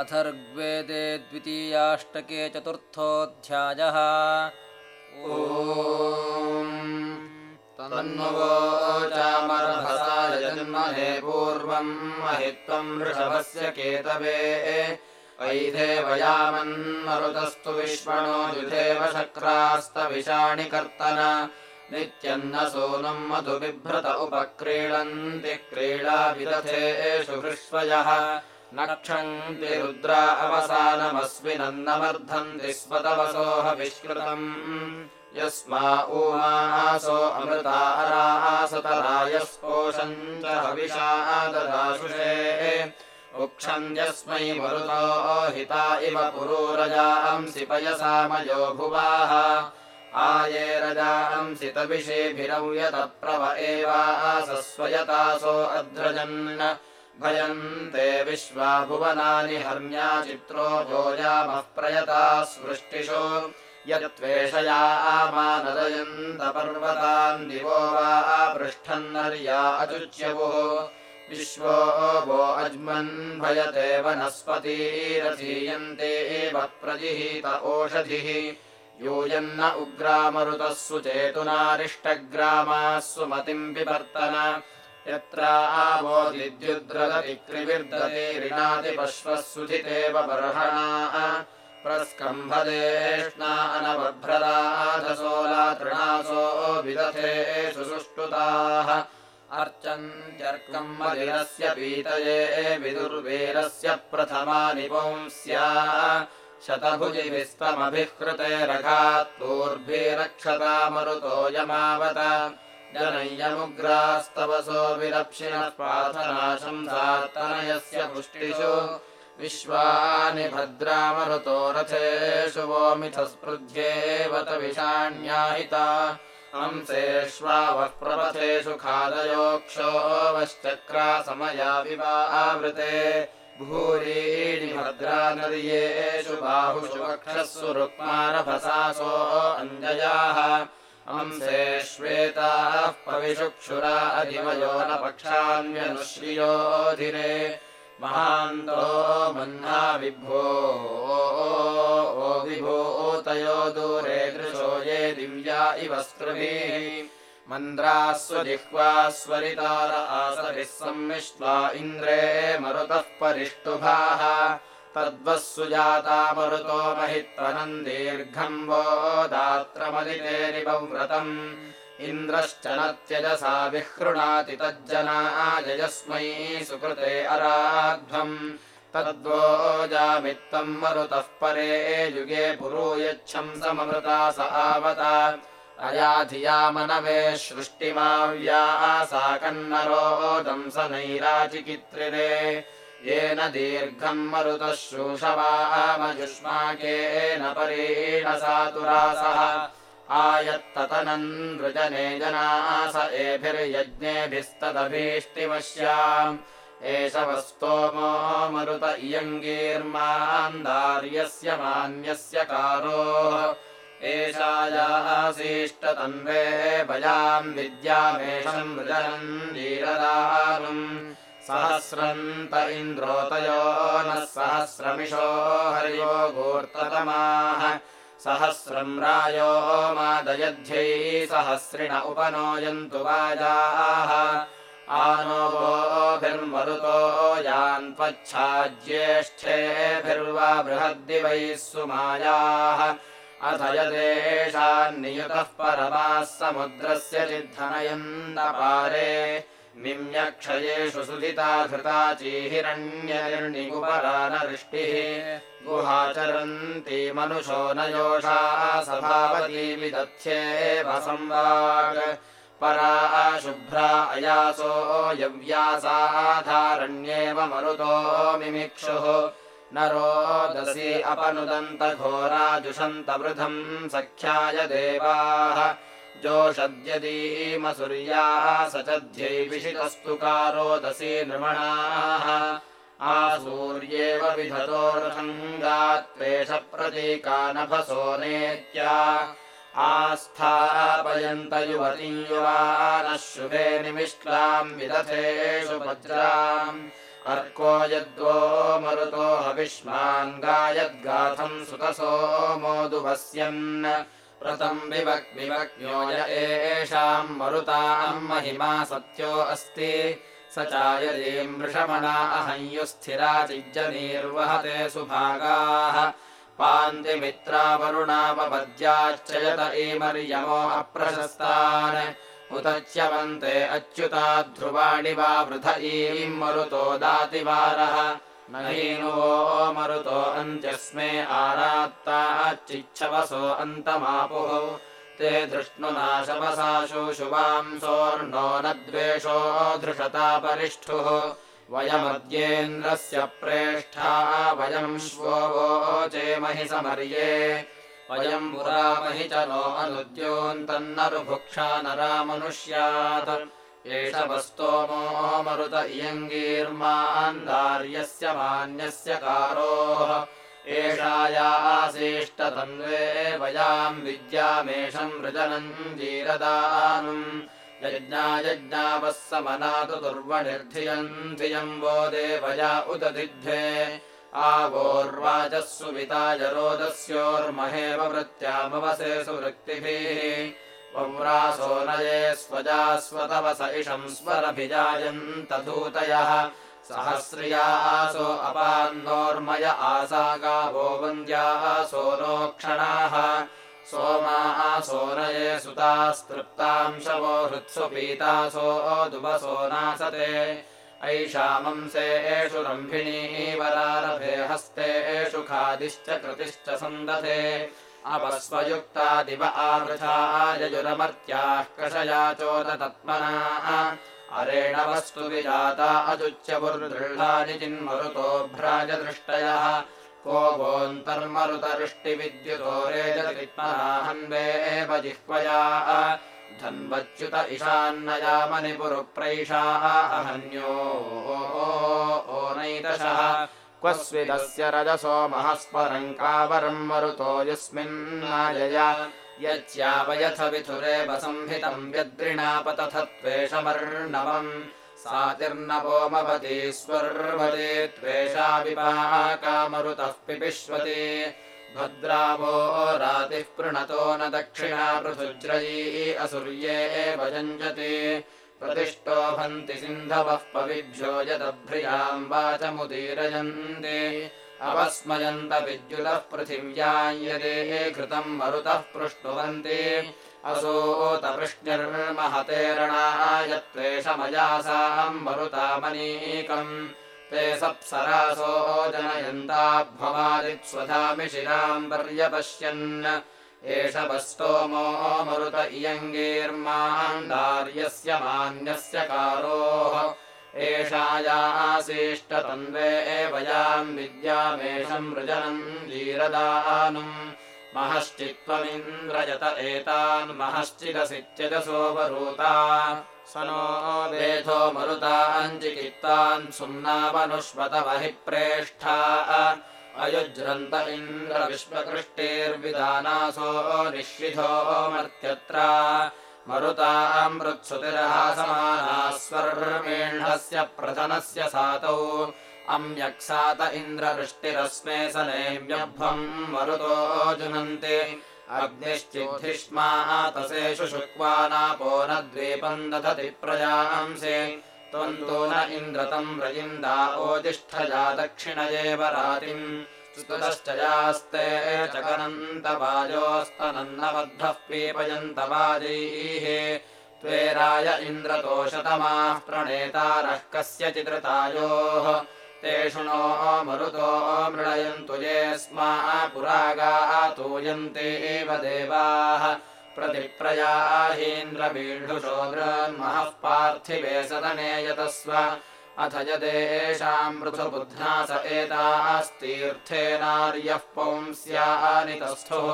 अथर्ग्वेदे द्वितीयाष्टके चतुर्थोऽध्यायः। तन्वोचामरभसायजन्महे पूर्वम् महित्वम् वृषभस्य केतवे। वैधेवयामन्मरुतस्तु विश्वणो युधेव शक्रास्तविषाणि कर्तन नित्यन्न सूनुम् मधुबिभ्रत उपक्रीडन्ति क्रीडा विदथेषु हृष्वयः नक्षन्ति रुद्रा अवसानमस्मिनन्नमर्धन्ति स्वतवसोह विष्कृतम् यस्मा उमासो अमृतारासतरायस्पोषम् च हविषाददाशुषे उक्षम् यस्मै मरुतो हिता इव पुरोरजांसि पयसामयो भुवाः। आये रजांसि तविषेभिरव्यतप्रव एवासस्वयतासो अद्रजन् भयन्ते विश्वा भुवनानि हर्म्या चित्रो योजामः प्रयता स्पृष्टिषु यत्त्वेषया आमानदयन्तपर्वतान् दिवो वा पृष्ठन्नर्या अचुच्यवुः। विश्वो वो अज्मन् भयते वनस्पतीरथीयन्ते एव प्रजिहीत ओषधिः। यूयन्न उग्रामरुतः सुचेतुनारिष्टग्रामाः सुमतिम् बिवर्तन यत्र सुधितेव बर्हणाः। प्रस्कम्भदेष्णा अनवभ्रदाधसोला तृणासो विदथेषु सुष्टुताः अर्चन्त्यर्कम् मदिरस्य पीतये विदुर्वीरस्य प्रथमानि पुंस्या शतभुजिविस्तमभिकृते रघात्पूर्भिरक्षता मरुतोऽयमावत जनय्यमुग्रास्तवसो विरप्शिनः पाथनाशंसात्तनयस्य पुष्टिषु विश्वानि भद्रामरुतो रथेषु वोमिथस्पृध्येवत विषाण्याहिता। हंसेष्वावः प्रपथेषु खादयोक्षो वश्चक्रासमया विवावृते भूरीणि भद्रानर्येषु बाहुषु वक्षःसु रुक्मारभसासो अञ्जयाः हंसेष्वेताः पविषुक्षुरा अधिमयो न पक्षान्यनुश्रियोधिरे महान्तो मह्ना विभो विभूतयो दूरे दृशो ये दिव्या इव स्पृभिः मन्द्राः स्वजिह्वा स्वरितार आसरिः सम्मिष्ट्वा इन्द्रे मरुतः परिष्टुभाः तद्वः सुजाता मरुतो महित्वनम् दीर्घम् वो दात्रमदितेरिवव्रतम् इन्द्रश्च न त्यजसा विहृणाति तज्जनाजयस्मै सुकृते अराध्वम्। तद्वोजामित्तम् मरुतः परे युगे पुरूयच्छम् सममृता स आवत। अयाधिया मनवे सृष्टिमाव्या सा कन्नरोदम् स येन दीर्घम् मरुतः शोषवामयुष्माकेन परीणसातुरासः आयत्ततनन् नृजने जनास एभिर्यज्ञेभिस्तदभीष्टिमस्याम् एष वस्तोमो मरुत इयङ्गीर्मान्दार्यस्य मान्यस्य कारोः। एषायासीष्टतन्वे भयाम् विद्यामेषम् मृजनम् वीरदानुम् सहस्रन्त इन्द्रोतयो नः सहस्रमिषो हरियो गोर्ततमाः। सहस्रम् रायो मादयध्यै सहस्रिण उपनोयन्तु वाजाः। आनो वोभिर्मरुतो यान्त्वच्छाज्येष्ठेभिर्वा बृहद्दिवैः सुमायाः। अथ यदेषान्नियुतः परमाः समुद्रस्य चिद्धनयन्दपारे निम्यक्षयेषु सुधिता धृता चीहिरण्यनिर्णिगुपरानवृष्टिः गुहाचरन्ती मनुषो न योषा संवाक् परा शुभ्रा अयासो यव्यासाधारण्येव मरुतो मिमिक्षुः। न रोदसी अपनुदन्तघोराजुषन्तवृधम् सख्याय देवाः जोषद्यदीमसुर्याः सचध्यै विशितस्तु कारोदसी नृमणाः। आसूर्येव विधतोरथङ्गात्वेष प्रतीकानभसो नेत्या। आस्थापयन्त युवती युवानः शुभे निमिष्टाम् विदथेषु वज्राम् अर्को यद्वो मरुतो हविष्माङ्गायद्गाथम् सुतसो मोदुवस्यन् व्रतम् विवक् विवक्न्यो य एषाम् मरुताम् महिमा सत्यो अस्ति। स चायदीम् वृषमणा अहंयुस्थिरा चिज्जनीर्वहते सुभागाः। पान्तिमित्रावरुणापपद्याच्चयत ईमर्यमो अप्रशस्तान्। उतच्यवन्ते अच्युता ध्रुवाणि वा वृथ ईम् मरुतो दातिवारः न हीनुवो मरुतो अन्त्यस्मे आरात्ताच्चिच्छवसो अन्तमापुः। ते धृष्णुनाशवसाशुशुवांसोर्णो न द्वेषो धृषतापरिष्ठुः वयमद्येन्द्रस्य प्रेष्ठा वयम् श्वो वोचेमहि समर्ये। वयम् पुरामहि च नो अनुद्योन्तन्नरुभुक्षा नरामनुष्यात् एष वस्तोमो मरुत इयङ्गीर्मान्दार्यस्य मान्यस्य कारोः। एषायासेष्टतन्वे वयाम् विद्यामेषम् वृजनम् जीरदानुम् यज्ञायज्ञावः समनातु दुर्वनिर्धियम् धियम् वो देवया सुविताय रोदस्योर्महेव वृत्त्यामवसे सुवृत्तिभिः पौरासो नये स्वजास्वतवस इषम् स्वरभिजायन्तधूतयः सहस्रियासो अपान्नोर्मय आसा गावो वन्द्यासो नोक्षणाः सोमासो नये सुतास्तृप्तांशवो हृत्सु पीतासो दुवसो नासते। ऐषामंसे एषु रम्भिणी वरारभे हस्ते एषु खादिश्च कृतिश्च सन्दधे अपस्वयुक्ता दिव आवृथा यजुरमर्त्याः कषया चोदतत्मनाः। अरेण वस्तु विजाता भ्राजदृष्टयः। को गोऽन्तर्मरुतरिष्टिविद्युतोरेजतित्मनाहन्वेव जिह्वया। धन्वच्युत इशान्नयामनिपुरुप्रैषाः अहन्यो ओनैतशः क्व स्विदस्य रजसो महस्परम् कावरम् मरुतो यस्मिन्नायया। यच्चावयथ विथुरेव संहितम् व्यद्रिणापतथत्वेषमर्णवम् सातिर्नवोमवतीश्वर्वते त्वेषा विपाकामरुतः पिपिष्वति। भद्रावो रातिः पृणतो न दक्षिणा पृथुज्रयी असुर्ये एव यञ्जति प्रतिष्ठोभन्ति सिन्धवः पविभ्यो यदभ्रियाम् वाचमुदीरयन्ति। अपस्मयन्त विद्युतः पृथिव्याम् यदे घृतम् मरुतः पृष्णुवन्ति असोतपृष्णिर्महतेरणाय त्वेषमयासाम् मरुतामनीकम् ते सप्सरासो जनयन्ताभ्वमादित्स्वधामि शिराम् पर्यपश्यन् एष वस्तोमो मरुत इयङ्गीर्मान्दार्यस्य मान्यस्य कारोः। एषायासेष्टतन्वे एवयाम् विद्यामेषम् वृजनम् वीरदानुम् महश्चित्त्वमिन्द्रजत एतान् महश्चिदसि त्यजसोऽवरूता स नो वेधो मरुताञ्चिकित्तान् सुम्नावनुष्वतमहि प्रेष्ठा अयुज्रन्त इन्द्र विश्वकृष्टेर्विदानासो निःशिधो मर्त्यत्र। मरुताम् मृत्सुतिरहासमानाः स्वर्मेण्ढस्य प्रधनस्य सातौ अम्यक्सात इन्द्रवृष्टिरस्मे सनेम्यभ्वम् मरुतो जुनन्ति। अग्निश्चिद्धिष्मातसेषु शुक्वानापो न द्वीपम् दधति प्रजांसि त्वम् तु न इन्द्रतम् रजिन्दा ओजिष्ठया दक्षिणयेव रातिम्। स्तुतश्च यास्ते चकनन्तवाजोस्तनन्नबद्धः पीपयन्तवाजैः त्वेराय इन्द्रतोषतमाः प्रणेतारः कस्यचिदृतायोः तेषु नो मरुतो मृणयन्तु ये स्मा पुरागाः तूयन्ते एव देवाः प्रतिप्रयाहीन्द्रबीढुशोद्रन्महः पार्थिवे सदने यतस्व। अथ यदेषाम् पृथुबुध्ना स एतास्तीर्थेनार्यः पौंस्यानि तस्थुः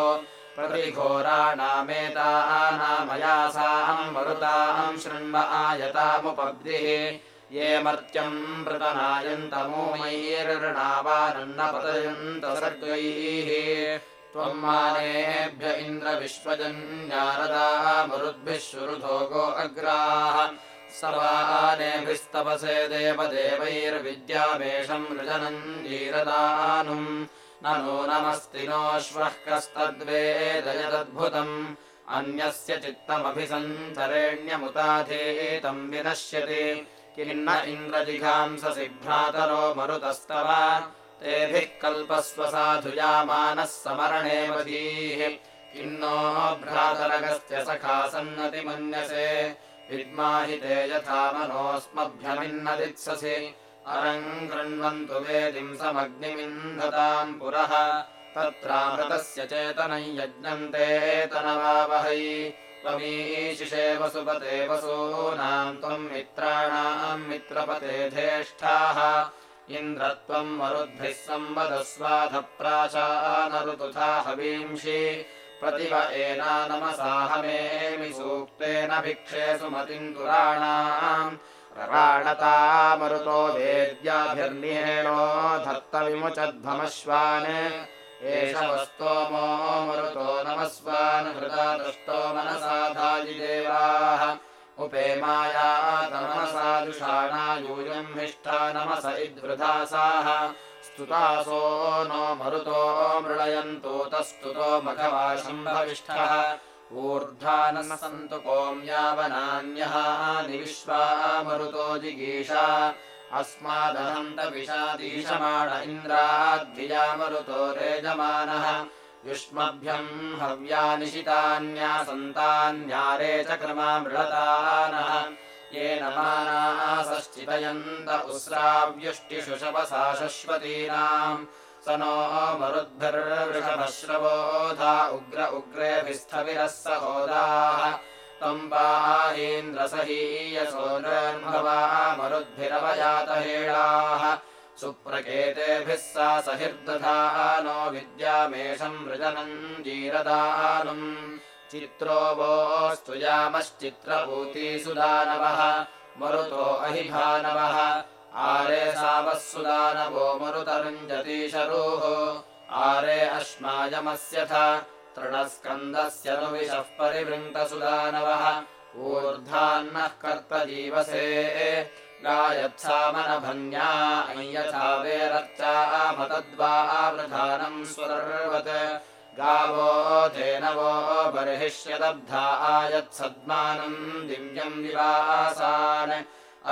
प्रतिघोराणामेतानामयासाम् मरुताम् शृण्व आयतामुपब्धिः। ये मर्त्यम् मृतनायन्तमूमैर्णावानन्न सर्गैः त्वम् मानेभ्य इन्द्रविश्वजन्यारदा मरुद्भिः शुरुधोगो अग्राः। सवानेभिस्तपसे देवदेवैर्विद्यामेषम् नृजनम् जीरदानुम् नमस्ति नोऽश्वः कस्तद्वेदयदद्भुतम् अन्यस्य चित्तमभिसञ्चरेण्यमुताधीतम् विनश्यति। किन्न इन्द्रजिघांससि भ्रातरो मरुतस्तव तेभिः कल्पस्व साधुयामानः समरणे वधीः किन्नो भ्रातरगस्य सखा सन्नतिमन्यसे। विद्माहि ते यथा मनोऽस्मभ्यमिन्नदित्ससि। अरम् कृण्वन्तु वेदिम् समग्निमिन्धताम् पुरः। तत्रामृतस्य चेतनम् यज्ञन्ते तनवावहै। त्वमीशिषे वसुपते वसूनाम् त्वम् मित्राणाम् मित्रपते धेष्ठाः इन्द्रत्वम् मरुद्भिः संवदस्वाधप्राचानऋतुथा हवींषि। प्रतिव एनानमसाहमेमि सूक्तेन भिक्षे सुमतिम् तुराणाम् रराणता मरुतो वेद्याभिर्निहेणो धत्तविमुचध्वमश्वान्। एष वस्तोमो मरुतो नमस्वान् हृदा दृष्टो मनसाधायि देवाः उपेमायातमनसा यूयम् हिष्ठा नमस इद्वृधासाः स्तुतासो नो मरुतो मृळयन्तो तस्तुतो मघवाशम्भविष्ठः। ऊर्ध्वानः सन्तु कोम्यावनान्यः निविश्वा मरुतो जिगीषा। अस्मादहन्तविषादीशमाण इन्द्राद्धिया मरुतो रेजमानः युष्मभ्यम् हव्यानिशितान्यासन्तान्यारे च क्रमा मृळतानः येन उस्राव्युष्टिषुषवसा शश्वतीनाम् स नो मरुद्भिर्वृषभश्रवोधा उग्र उग्रेभिस्थविरः सहोदाः त्वम् पाहीन्द्रसहीयसो निर्भवा मरुद्भिरवजातहेळाः सुप्रकेतेभिः सा सहिर्दधानो विद्यामेषम् मृजनम् जीरदानुम् चित्रो वोऽस्तु यामश्चित्रभूतीसुदानवः मरुतो अहिभानवः। आरे सावः सुदानवो मरुतरुञ्जतीशरोः आरे अश्मायमस्यथ तृणस्कन्दस्य नु विषः परिवृङ्क्तसुदानवः ऊर्ध्वान्नः कर्तजीवसे गायत्सामनभन्या यथा वेरर्चामतद्वावृधानम् स्वदर्वत्। गावो धेनवो बर्हिष्यदब्धा आयत्सद्मानम् दिव्यम् विवासान्।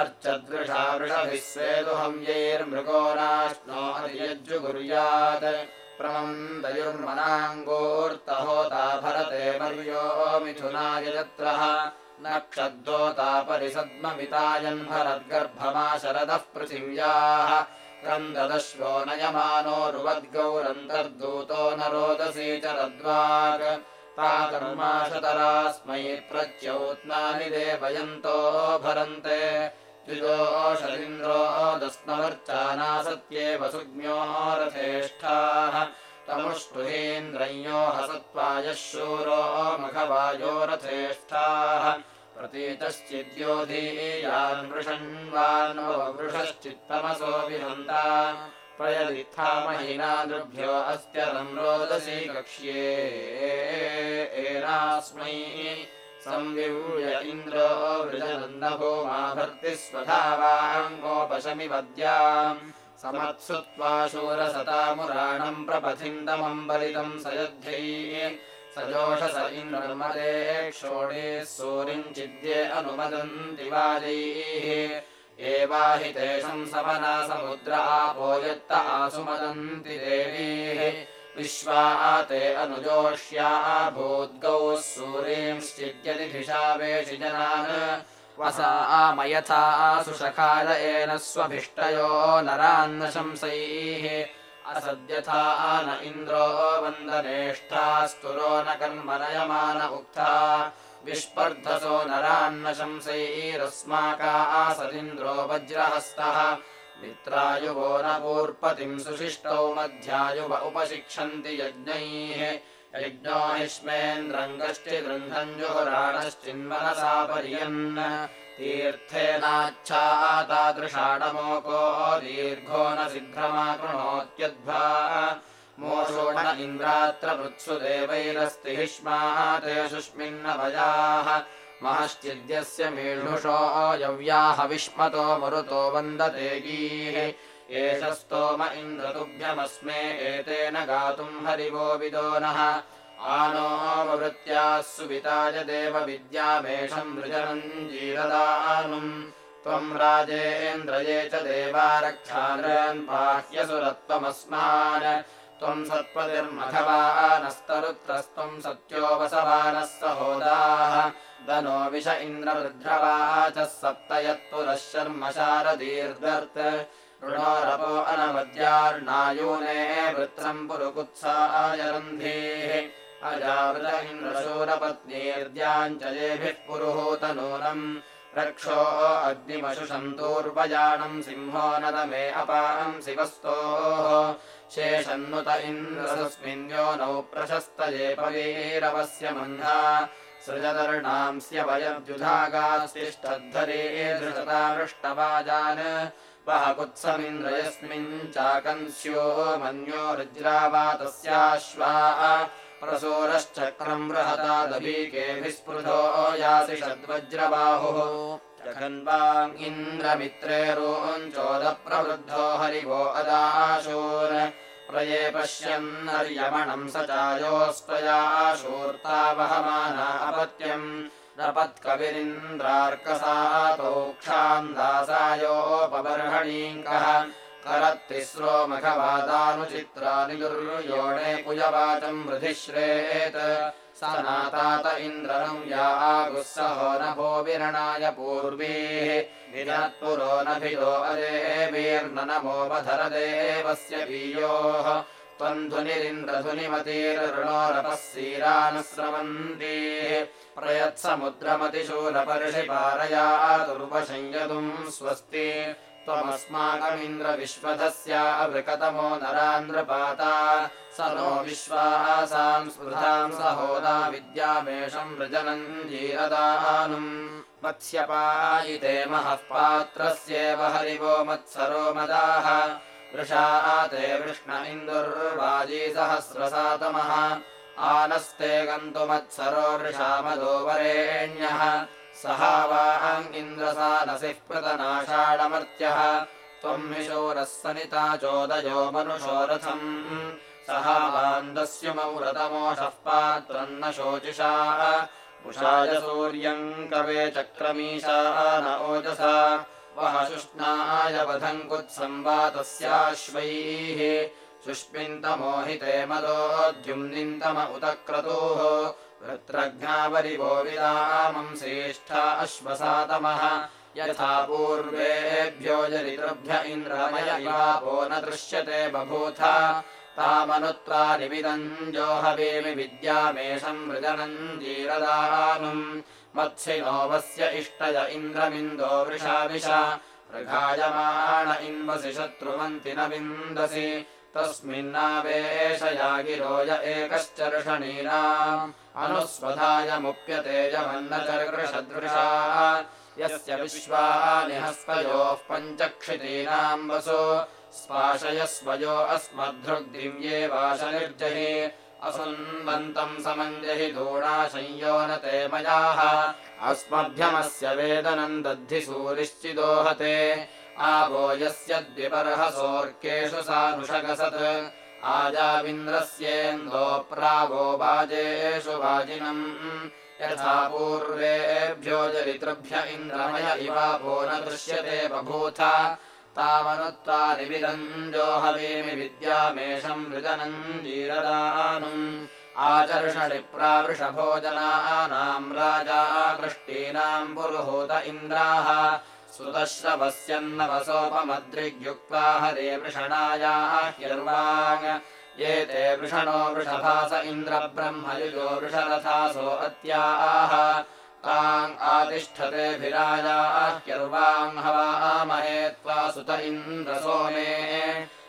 अर्चदृषा वृषभिः स्वेदुहव्यैर्मृगो नाश्नो अर्यज्जुगुर्यात् प्रमन्दयुर्मनाङ्गोर्तहोता भरते मर्यो मिथुनाय यत्रः नक्षद्धोता परिसद्ममितायन्भरद्गर्भमा शरदः पृथिव्याः क्रन्ददश्वो नयमानोरुवद्गौरन्तर्दूतो न रोदसी च रद्वाग् ता कर्माशतरास्मै प्रच्यौत्नानि देवयन्तो भरन्ते। द्विदोषदिन्द्रो दस्मवर्चाना सत्येव सुज्ञो रथेष्ठाः। तमुष्टुहीन्द्रयो हसत्वायः शूरो मघवायो रथेष्ठाः प्रतीतश्चिद्योधीयान् वृषण्वान्वो वृषश्चित्तमसो विहन्ता। प्रयदित्थामहीनादृभ्यो अस्त्यरम् रोदसी कक्ष्ये। एनास्मै संविव्य इन्द्रो भर्तिः स्वधावाङ्गोपशमि वद्याम् समत्सुत्वा शूरसतामुराणम् प्रपथिन्दमम् बलितम् सयध्यै स जोषस इन्द्रमदे क्षोणे सूरिम् चिद्ये अनुमदन्ति वाजैः। एवाहितेषम् समना समुद्र आपो यत्त आसुमदन्ति देवीः। विश्वा ते अनुजोष्या भूद्गौः सूरींश्चिद्यदिधिषा वेषि जनान्। वसा आमयथा सुषकाय एन स्वभिष्टयो नरान्न शंसैः असद्यथा न इन्द्रो वन्दनेष्ठास्तुरो न कर्मनयमान उक्था विस्पर्धसो नरान्न शंसैरस्माका आसदिन्द्रो वज्रहस्तः। मित्रायुवो न पूर्पतिम् सुशिष्टौ मध्यायुव उपशिक्षन्ति यज्ञैः यज्ञो हिष्मेन्द्रम् गश्चिदृह्णञ्जुहुराणश्चिन्मनसा पर्यन् तीर्थेनाच्छातादृशाणमोको दीर्घो न शीघ्रमाकृणोत्यद्भा मोषोण इन्द्रात्र वृत्सु देवैरस्ति हिष्मा ते शुष्मिन्नभयाः महश्चिद्यस्य मीढुषो यव्याह विष्मतो मरुतो वन्दते गीः एष स्तोम इन्द्रतुभ्यमस्मे एतेन गातुम् हरिवो विदो नः। आनोऽववृत्त्याः सुविताय देवविद्यामेषम् वृजनम् जीरदानुम् त्वम् राजेन्द्रये च देवा रक्षान् पाह्यसुरत्वमस्मान् त्वम् सत्पतिर्मघवानस्तरुत्रस्त्वम् सत्योऽवसवानः सहोदाः दनो विष इन्द्रवृध्रवाचः सप्त यत्पुरः शर्म शारदीर्दर्त् ऋणोरपो अनवद्यार्णायूने वृत्रम् पुरुकुत्साय रन्धेः अजावृत इन्द्रशूरपत्नीर्द्याञ्चलेभिः पुरुहूतनूनम् रक्षो अग्निमशुषन्तूर्वजानम् सिंहो नदमे अपाम् शिवस्तोः। शेषन्नुत इन्द्रसस्मिन्यो नौ प्रशस्तये पवीरवस्य मह्ना सृजदर्णांस्य वयद्युधागास्तिष्ठद्धरे धृततामृष्टवाजान् वः कुत्समिन्द्र मन्यो रुज्रावातस्याश्वा प्रसूरश्चक्रम् बृहता दभीकेभिः स्पृधो यासि षड्वज्रबाहुः जघन्वाम् इन्द्रमित्रेरोञ्चोदप्रवृद्धो हरिवो अदाशूर प्रये पश्यन्नर्यमणम् स चायोस्त्वयाशूर्तावहमाना अपत्यम् नपत्कविरिन्द्रार्कसातोक्षाम् दासायोपबर्हणीङ्कः करत्तिस्रो मघवादानुचित्रानि दुर्योणे कुजवाचम् वृधिश्रेत्। स नातात इन्द्रनम् या आगुः सहो नभो विरणाय पूर्वीः विनत्पुरो नभिदो अरेवीर्नमोऽवधर देवस्य पीयोः त्वम् प्रयत्समुद्रमतिशूलपर्षिपारया दुर्वशंयतुम् स्वस्ति। त्वमस्माकमिन्द्रविश्वधस्यावृकतमो नरान्द्रपाता। स नो विश्वासाम् स्पृधाम् सहोदा विद्यामेषम् वृजनम् जीरदानुम् मत्स्यपायिते महः पात्रस्येव हरिवो मत्सरो मदाः वृषा ते वृष्ण इन्दुर्वाजी सहस्रसातमः। आनस्ते गन्तुमत्सरो वृषामदो वरेण्यः सहावाङ्गिन्द्रसानसिः पृतनाषाढमर्त्यः त्वम् विशोरः सनिता चोदयो मनुषो रथम्। सहावान्दस्युमौरतमोषः पात्रम् न शोचिषा। उषाय सूर्यम् कवे चक्रमीशा न ओजसा वः शुष्णाय वधम् कुत्संवातस्याश्वैः शुष्मिन्तमोहिते मदोद्युम्निन्तम उत क्रतुः वृत्रघ्नावरिवो विरामम् श्रेष्ठा अश्वसातमः। यथा पूर्वेभ्यो जरितृभ्य इन्द्रमय इवापो न दृश्यते बभूथ। तामनुत्वा निमिदम् जोहवेमि विद्यामेषम् मृजनम् जीरदानुम् मत्सिनोवस्य इष्टय इन्द्रमिन्दो वृषाविश मृगायमाण इन्वसि शत्रुवन्ति न विन्दसि। तस्मिन्नावेशयागिरोय एकश्चर्षणीनाम् अनुस्वधायमुप्यतेजमन्नचर्षदृशा यस्य विश्वानि हस्तयोः पञ्चक्षितीनाम् वसु। स्पाशयस्वयो अस्मद्धृग्दिव्ये वाशनिर्जहि असुन्वन्तम् समञ्जहि धूणाशंयो न ते मयाः। अस्मभ्यमस्य वेदनम् दद्धि सूरिश्चिदोहते आवो यस्य द्विपर्हसोऽर्केषु सानुषगसत्। आजाविन्द्रस्येन्दो प्रावो वाजेषु वाजिनम्। यथा पूर्वेभ्यो जरितृभ्य इन्द्रमय इवापो न दृश्यते बभूथ तावनुत्वा निविदम् जोहवेमि विद्यामेषम् मृदनम् जीरदानुम्। आचर्षणि प्रावृषभोजनानाम् राजा कृष्टीनाम् पुरुहूत इन्द्राः। सुतश्रवस्यन्नवसोपमद्रिग्युक्त्वा हरे वृषणायाः ह्यर्वाङ् ये ते वृषणो वृषभास इन्द्रब्रह्मयुजो वृषरथासो अत्याः ताम् आतिष्ठतेभिराजाह्यर्वाङ् हवामहे त्वा सुत इन्द्रसोमे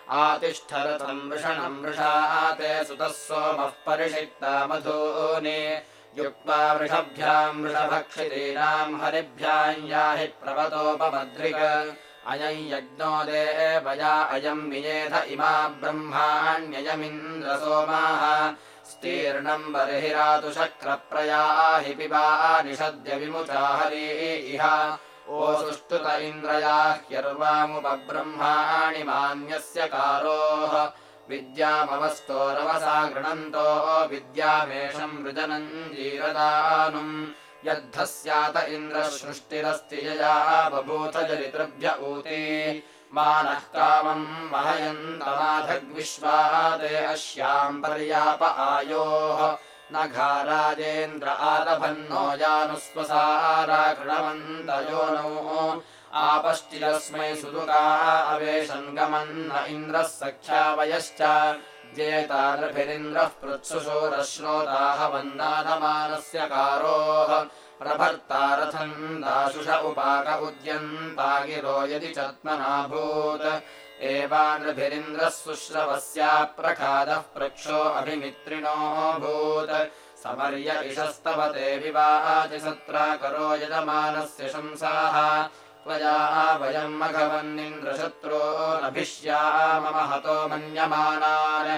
आतिष्ठरथम् वृषणम् वृषा ते सुतः सोमः परिषिक्ता मधूनि। युक्त्वा वृषभ्याम् वृषभक्षितीनाम् हरिभ्याम् याहि प्रवतोपमद्रिक। अयम् यज्ञो देवया अयम् वियेध इमा ब्रह्माण्ययमिन्द्रसोमाः स्तीर्णम् बर्हिरातु शक्रप्रया हि पिबा निषद्य विमुचा हरी इह। ओसुष्टुत इन्द्रया ह्यर्वामुपब्रह्माणि मान्यस्य कारोः। विद्यामवस्तोरवसा गृणन्तो विद्यामेषम् वृजनम् जीरदानुम् यद्ध स्यात यया बभूथ जरितृभ्य ऊते मानः कामम् महयन्तमाधग्विश्वादे अश्याम् पर्याप आयोः। न घाराजेन्द्र आलभन्नो यानुस्वसाराकृणवन्तयोनो आपश्चिरस्मै सुदुका अवेशङ्गमन्न इन्द्रः सख्यावयश्च। जेतारभिरिन्द्रः पृत्सुशोरश्रोताः वन्दानमानस्य कारोः प्रभर्तारथम् दाशुष उपाक उद्यन्तागिरो यदि चत्मनाभूत्। एवानृभिरिन्द्रः सुश्रवस्याप्रखादः प्रक्षो अभिमित्रिणोऽभूत् समर्य इषस्तवते विवाहाति सत्राकरो यजमानस्य शंसाः। त्वया वयम् मघवन्निन्द्रशत्रो नभिष्यामम हतो मन्यमानान्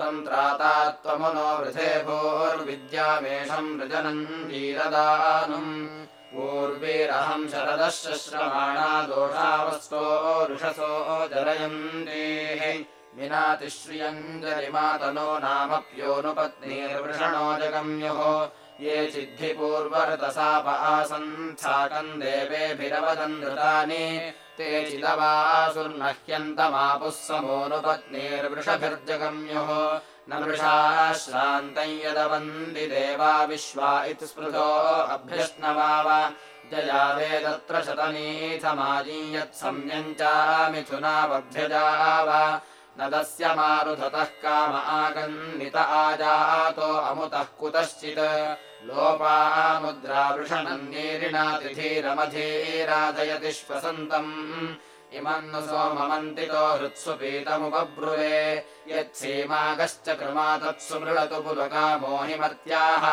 त्वम् त्राता त्वमुनो वृथे भूर्विद्यामेषम् वृजनम् वीरदानुम्। पूर्वीरहम् शरदः श्रमाणा दोषावस्तो रुषसो जरयन्तेः। विनातिश्रियञ्जलिमातनो नामप्योनुपत्नीर्वृषणो जगम्युः ये चिद्धिपूर्वरतसाप आसन् छाकम् देवेभिरवदन् धृतानि ते चिदवासुर्नह्यन्तमापुः समोनुपत्नीर्वृषभिर्जगम्युः न मृषाः श्रान्तम् यदवन्ति देवा विश्वा इति स्मृतो अभ्यश्नवाव जया वेदत्र शतनीथमाजीयत्सम्यञ्चा मिथुनावभ्यजाव नदस्य मारुधतः काम आगन्नित आजातो अमुतः कुतश्चित् लोपामुद्रावृषणन्नीरिणातिथीरमधीराधयति श्वसन्तम् इमम् नु हृत्सु पीतमुपब्रुवे यत्सीमागश्च कृमा तत्सु मृळतु पुलकामोहिमर्त्याः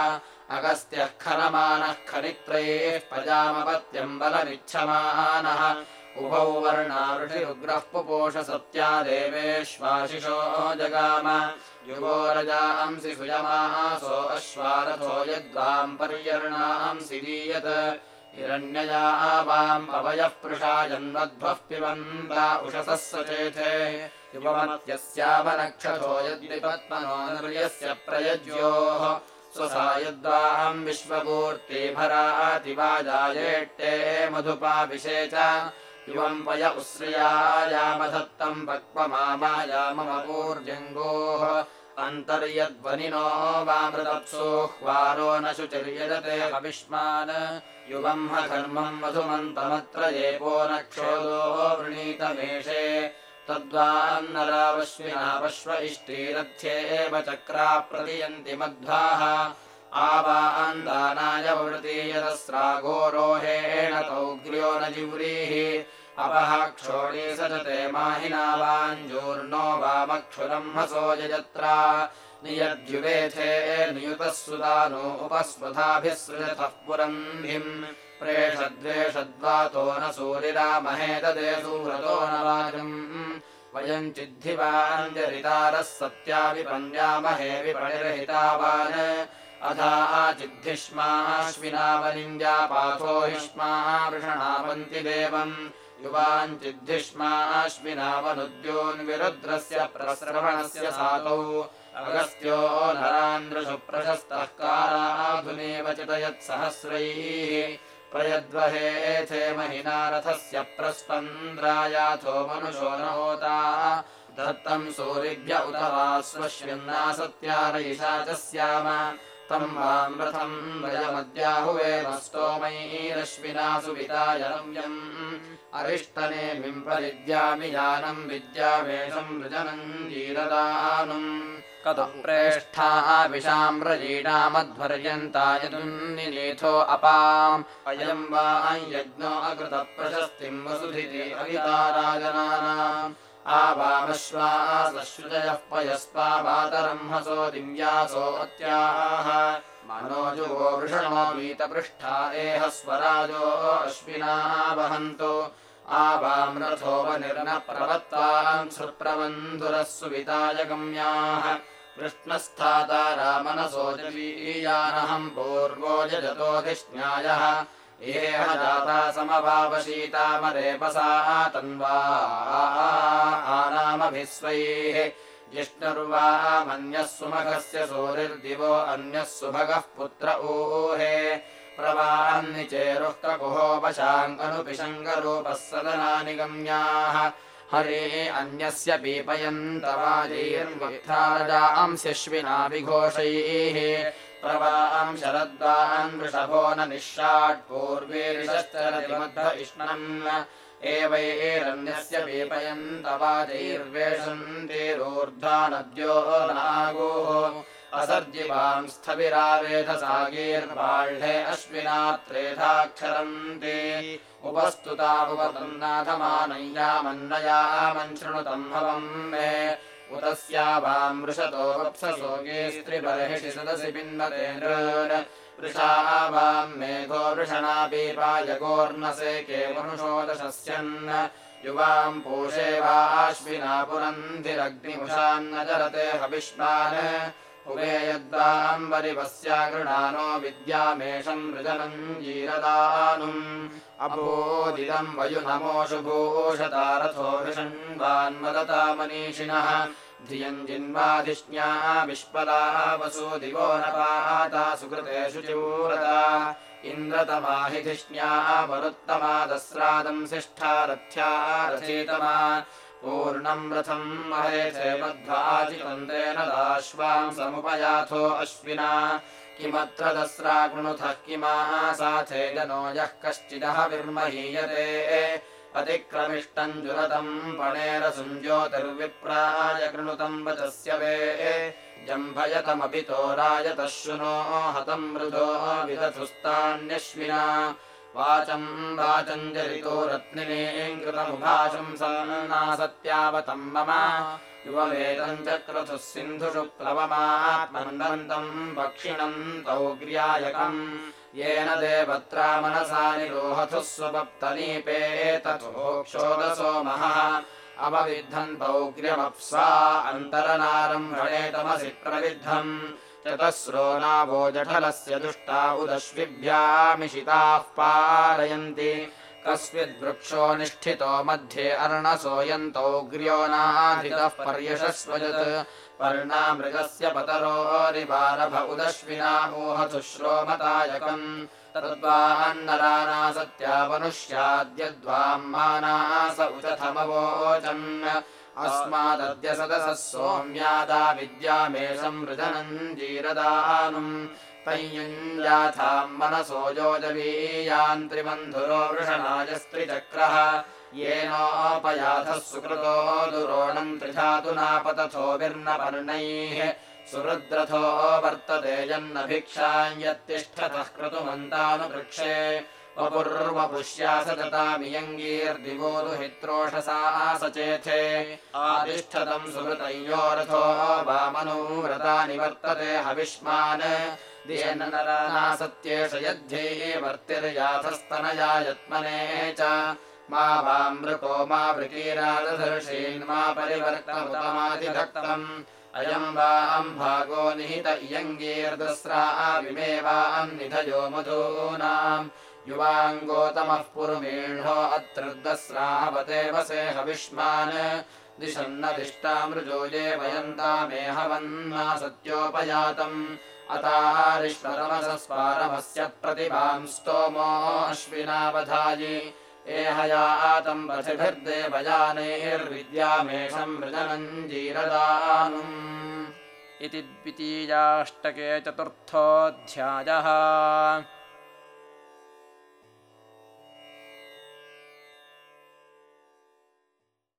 अगस्त्यः खनमानः खनित्रैः प्रजामपत्यम् बलमिच्छमानः उभौ वर्णावृषिरुग्रः पुपोष सत्या देवेष्वाशिषो जगाम युगो रजांसि सुयमासो अश्वारथो यद्वाम् पर्यर्णांसि दीयत् हिरण्यया वाम् अवयः पृषा जन्मध्वः पिबन्ता उषसः सचेथे युवमत्यस्यावनक्षतो यद्विपत्मनो निर्यस्य प्रयज्योः। स्वसा यद्वाहम् विश्वपूर्तिभरातिवाजायेट्टे मधुपाभिषे च युवम् पय उश्रियायामधत्तम् पक्वमामायामपूर्जङ्गोः अन्तर्यद्वनिनो वामृतप्सोह्वारो न शुचिर्यजते हविष्मान्। युवम् ह धर्मम् मधुमन्तमत्र येपो न क्षोदो वृणीतमेषे। तद्वान्नरावश्विनावश्व इष्टीरथ्ये एव चक्रा प्रतियन्ति मध्वाः आवान्दानाय वृतीयतस्राघोरोहेण तौग्र्यो न जिव्रीः अपः क्षोणी सजते माहिनावाञ्जूर्णो वामक्षुरम् हसो यजत्रा। नियद्युवेथे नियुतः सुदानो उपस्वधाभिः सृजतः पुरन्धिम् प्रेषद्वेषद्वातो न सूरिरामहे ददे सूरतो न वाजम् वयम् चिद्धिवाञ्जरितारः सत्या विपन्यामहे विपणिरहितावान् अधा चिद्धिष्माश्विनावनिञ्जापाथो हिष्मा वृषणावन्ति देवम् युवाञ्चिद्धिष्माश्विनावनुद्योन्विरुद्रस्य प्रस्रवणस्य सातौ। अगस्त्यो नरान्द्रशु प्रशस्तः काराधुनेव चितयत्सहस्रैः प्रयद्वहेथे महिनारथस्य प्रस्पन्द्रायाथो मनुषो न होता दत्तम् सूरिभ्य उत वा स्वश्विन्ना सत्यारयिषा च स्याम तम् रथम् वयमद्याहुवेम स्तोमैरश्विनासु विताय रम्यम् अरिष्टनेमिम् परिद्यामि यानम् विद्यावेशम् वृजनम् जीरदानुम्। कतु प्रेष्ठाः विषाम्रजीणामध्वर्यन्तायतुन्निनेथो अपाम्। अयम् वा यज्ञो अकृतप्रशस्तिम् वसुधिति अविताराजनानाम् आवामश्वासश्रुजयः पयस्पावातरम् हसो दिव्यासो अत्याः मनोजुगो वृषणो वीतपृष्ठा एह स्वराजो अश्विनाः वहन्तो। आवाम्रथोपनिर्न प्रवत्तान् सुप्रबन्धुरः सुविताय गम्याः कृष्णस्थाता रामनसोजवीयानहम् पूर्वो यजतोऽधिष्ण्यायः समवावशीतामरेपसा तन्वा आनामभिस्वैः जिष्णुर्वा मन्यः सुमघस्य सूरिर्दिवो अन्यः सुभगः पुत्र ऊहे प्रवान्निचेरुः ककुहोपशाङ्गनुपिशङ्गरूपः सदनानि गम्याः हरे अन्यस्य पीपयन्तवाजीर्वक्तारजांस्यश्विना विघोषैः प्रवाम् शरद्वान् वृषभो न निःशाट् पूर्वेरिशश्चरतिमध्व इष्णन् एवैरन्यस्य पीपयन्तवाजैर्वेषन्तिरूर्ध्वा नद्यो नागोः असर्जिवांस्थविरावेधसागीर्बाह्णे अश्विना त्रेधाक्षरन्ति उपस्तुतामुपतन्नाथमानय्यामन्नयामन् शृणुतम् भवम् मे उतस्या वाम् वृषतो वप्ससोगे स्त्रिबर्हिषि सदसि पिन्वते वृषा वाम् मेघो वृषणा पीपायगोर्नसे के मनुषोदशस्यन् युवाम् पूषे वाश्विना पुरन्धिरग्निमुषान्न जरते हविष्मान्। उभे यद्वाम् वरिवस्या गृणानो विद्यामेषम् मृजनम् जीरदानुम् अभूदिदम् वयुनमोषु भूषतारथो वृषण्वान्वदता मनीषिणः धियम् जिन्वाधिष्ण्या विश्वदा वसु दिवो न पाता सुकृतेषु चूरता इन्द्रतमाहिधिष्ण्या वरुत्तमा दस्रादम् शिष्ठा रथ्या रथेतमा। पूर्णम् रथम् महेथे मध्वाचितन्तेन दाश्वाम् समुपयाथो अश्विना किमत्र दस्रा कृणुथः किमा जनो यः कश्चिदः विर्महीयते। अतिक्रमिष्टम् जुरतम् पणेरसुम् ज्योतिर्विप्राय कृणुतम् वचस्य वे। जम्भयतमपि तो रायतः शृणो हतम् मृदो विदधुस्तान्यश्विना वाचम् वाचम् जरितो रत्निनीम् कृतमुभाषम् सन्नासत्यावतम् मम। युववेदम् चक्रतुः सिन्धुषु प्लवमात्मन्दन्तम् पक्षिणम् तौग्र्यायकम् येन देवत्रा मनसा निरोहथुः स्वपप्तनीपे तथोक्षोदसो महः अवविद्धम् पौग्र्यमप्स्वा अन्तरनारम् रणेतमसि प्रविद्धम् चतस्रो नावो जठलस्य दुष्टा उदश्विभ्यामिषिताः पारयन्ति कस्विद्वृक्षो निष्ठितो मध्ये अर्णसोऽयन्तौग्र्यो नाधितः पर्यशस्वजत् पर्णामृगस्य पतरोरिवारभ उदश्विना श्रोमतायकम् तद्वान्नराना सत्यावनुष्याद्यद्वाम् मानास उचथमवोचन् अस्मादद्य सदसः सोम्यादा विद्यामेषम् मृदनम् जीरदानुम्। तय्युञ्जाथाम् मनसो योजवीयान् त्रिबन्धुरो वृषणायस्त्रिचक्रः। येनोपयाथः सुकृतो दुरोणम् त्रिधातुनापतथोभिर्नपर्णैः सुहृद्रथो वर्तते यन्नभिक्षाम् यत्तिष्ठतः क्रतुमन्तानुवृक्षे दुहित्रोषसा सचेथे आतिष्ठतम् सुहृतयो रथो वामनूव्रता निवर्तते हविष्मान्। दियनरा सत्येष यद्ध्यैः वर्तिर्याथस्तनया यत्मने च। मा वामृको मा वृकीरादधर्षीन्मा परिवर्तमुतमादिधक्तम् अयम् वाम् भागो निहित इयङ्गीर्दस्रा विमे वाम् निधयो मधूनाम् युवाङ्गोतमः पुरुमीढो अत्रर्दस्रावते वसे हविष्मान्। दिशन्नदिष्टामृजो ये वयन्तामेहवन्ना सत्योपयातम् अतारिष्वरमसस्वारमस्य प्रतिभाम् स्तोमो अश्विनावधायि। एहयातम् पथिभिर्देवयानैर्विद्यामेषम् मृजनम् जीरदानुम् इति द्वितीयाष्टके चतुर्थोऽध्यायः